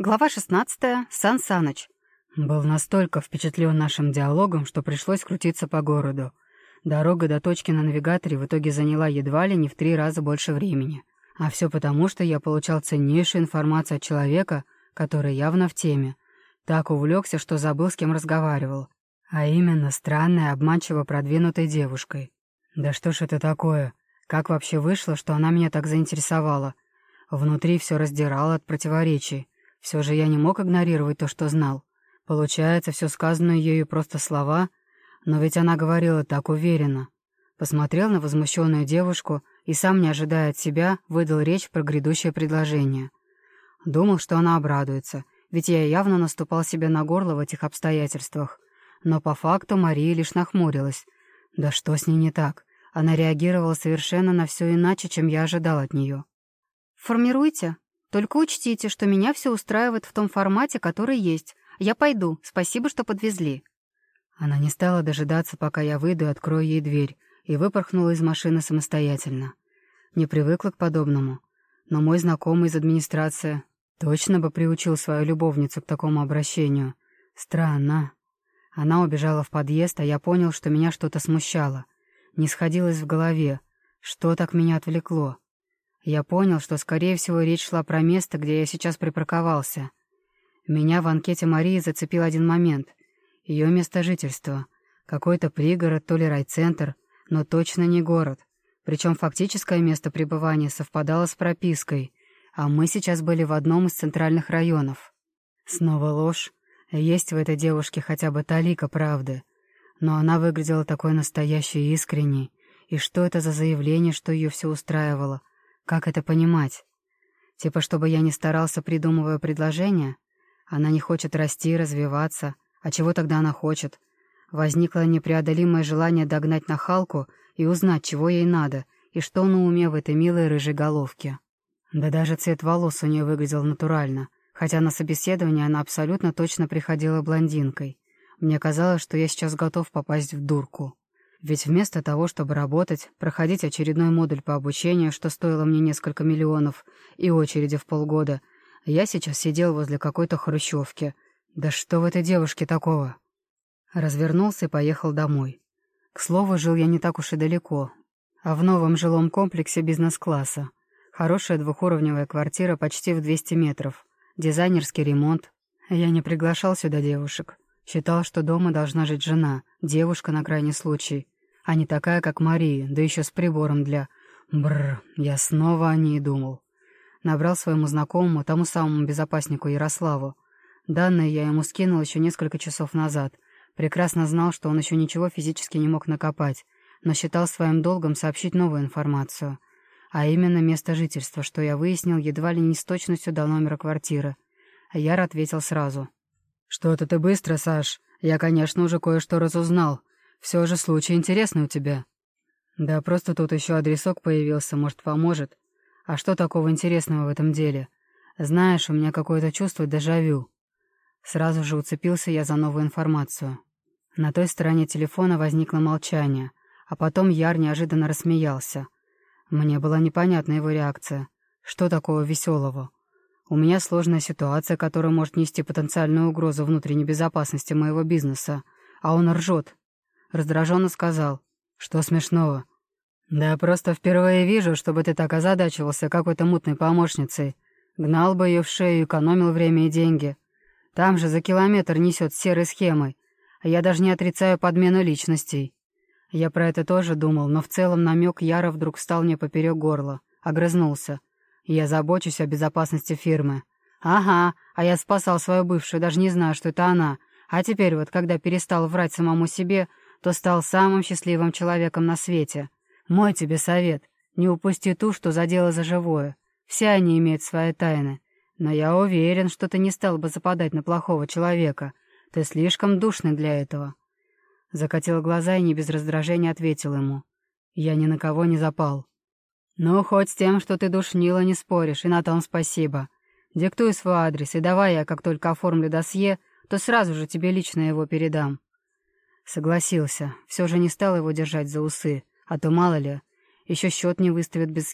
Глава 16. Сан Саныч. Был настолько впечатлен нашим диалогом, что пришлось крутиться по городу. Дорога до точки на навигаторе в итоге заняла едва ли не в три раза больше времени. А все потому, что я получал ценнейшую информацию от человека, который явно в теме. Так увлекся, что забыл, с кем разговаривал. А именно, странной, обманчиво продвинутой девушкой. Да что ж это такое? Как вообще вышло, что она меня так заинтересовала? Внутри все раздирало от противоречий. Все же я не мог игнорировать то, что знал. Получается, все сказанное ею просто слова, но ведь она говорила так уверенно. Посмотрел на возмущенную девушку и сам, не ожидая от себя, выдал речь про грядущее предложение. Думал, что она обрадуется, ведь я явно наступал себе на горло в этих обстоятельствах. Но по факту Мария лишь нахмурилась. Да что с ней не так? Она реагировала совершенно на все иначе, чем я ожидал от нее. «Формируйте», только учтите, что меня все устраивает в том формате, который есть. Я пойду. Спасибо, что подвезли». Она не стала дожидаться, пока я выйду и открою ей дверь, и выпорхнула из машины самостоятельно. Не привыкла к подобному. Но мой знакомый из администрации точно бы приучил свою любовницу к такому обращению. Странно. Она убежала в подъезд, а я понял, что меня что-то смущало. Не сходилось в голове. Что так меня отвлекло? Я понял, что, скорее всего, речь шла про место, где я сейчас припарковался. Меня в анкете Марии зацепил один момент. Ее место жительства. Какой-то пригород, то ли райцентр, но точно не город. Причем фактическое место пребывания совпадало с пропиской, а мы сейчас были в одном из центральных районов. Снова ложь. Есть в этой девушке хотя бы талика правды. Но она выглядела такой настоящей и искренней. И что это за заявление, что ее все устраивало? Как это понимать? Типа, чтобы я не старался, придумывая предложение? Она не хочет расти, развиваться. А чего тогда она хочет? Возникло непреодолимое желание догнать нахалку и узнать, чего ей надо, и что на уме в этой милой рыжей головке. Да даже цвет волос у нее выглядел натурально, хотя на собеседование она абсолютно точно приходила блондинкой. Мне казалось, что я сейчас готов попасть в дурку. Ведь Вместо того, чтобы работать, проходить очередной модуль по обучению, что стоило мне несколько миллионов, и очереди в полгода, я сейчас сидел возле какой-то хрущевки. Да что в этой девушке такого? Развернулся и поехал домой. К слову, жил я не так уж и далеко, а в новом жилом комплексе бизнес-класса. Хорошая двухуровневая квартира почти в 200 метров. Дизайнерский ремонт. Я не приглашал сюда девушек. Считал, что дома должна жить жена, девушка на крайний случай, а не такая, как Мария, да еще с прибором для... Бррр, я снова о ней думал. Набрал своему знакомому, тому самому безопаснику Ярославу. Данные я ему скинул еще несколько часов назад. Прекрасно знал, что он еще ничего физически не мог накопать, но считал своим долгом сообщить новую информацию. А именно место жительства, что я выяснил едва ли «Что-то ты быстро, Саш. Я, конечно, уже кое-что разузнал. Все же случай интересный у тебя». «Да просто тут еще адресок появился, может, поможет. А что такого интересного в этом деле? Знаешь, у меня какое-то чувство дежавю». Сразу же уцепился я за новую информацию. На той стороне телефона возникло молчание, а потом Яр неожиданно рассмеялся. Мне была непонятна его реакция. Что такого веселого? «У меня сложная ситуация, которая может нести потенциальную угрозу внутренней безопасности моего бизнеса. А он ржет». Раздраженно сказал. «Что смешного?» «Да просто впервые вижу, чтобы ты так озадачивался какой-то мутной помощницей. Гнал бы ее в шею, экономил время и деньги. Там же за километр несет серой схемой. А я даже не отрицаю подмену личностей». Я про это тоже думал, но в целом намек Яра вдруг встал мне поперек горла. Огрызнулся. Я забочусь о безопасности фирмы. Ага, а я спасал свою бывшую, даже не знаю, что это она. А теперь вот, когда перестал врать самому себе, то стал самым счастливым человеком на свете. Мой тебе совет. Не упусти ту, что задела за живое. Все они имеют свои тайны. Но я уверен, что ты не стал бы западать на плохого человека. Ты слишком душный для этого. Закатил глаза и не без раздражения ответил ему. Я ни на кого не запал.«Ну, хоть с тем, что ты душнила, не споришь, и на том спасибо. Диктуй свой адрес, и давай я, как только оформлю досье, то сразу же тебе лично его передам». Согласился. Все же не стал его держать за усы, а то, мало ли, еще счет не выставят без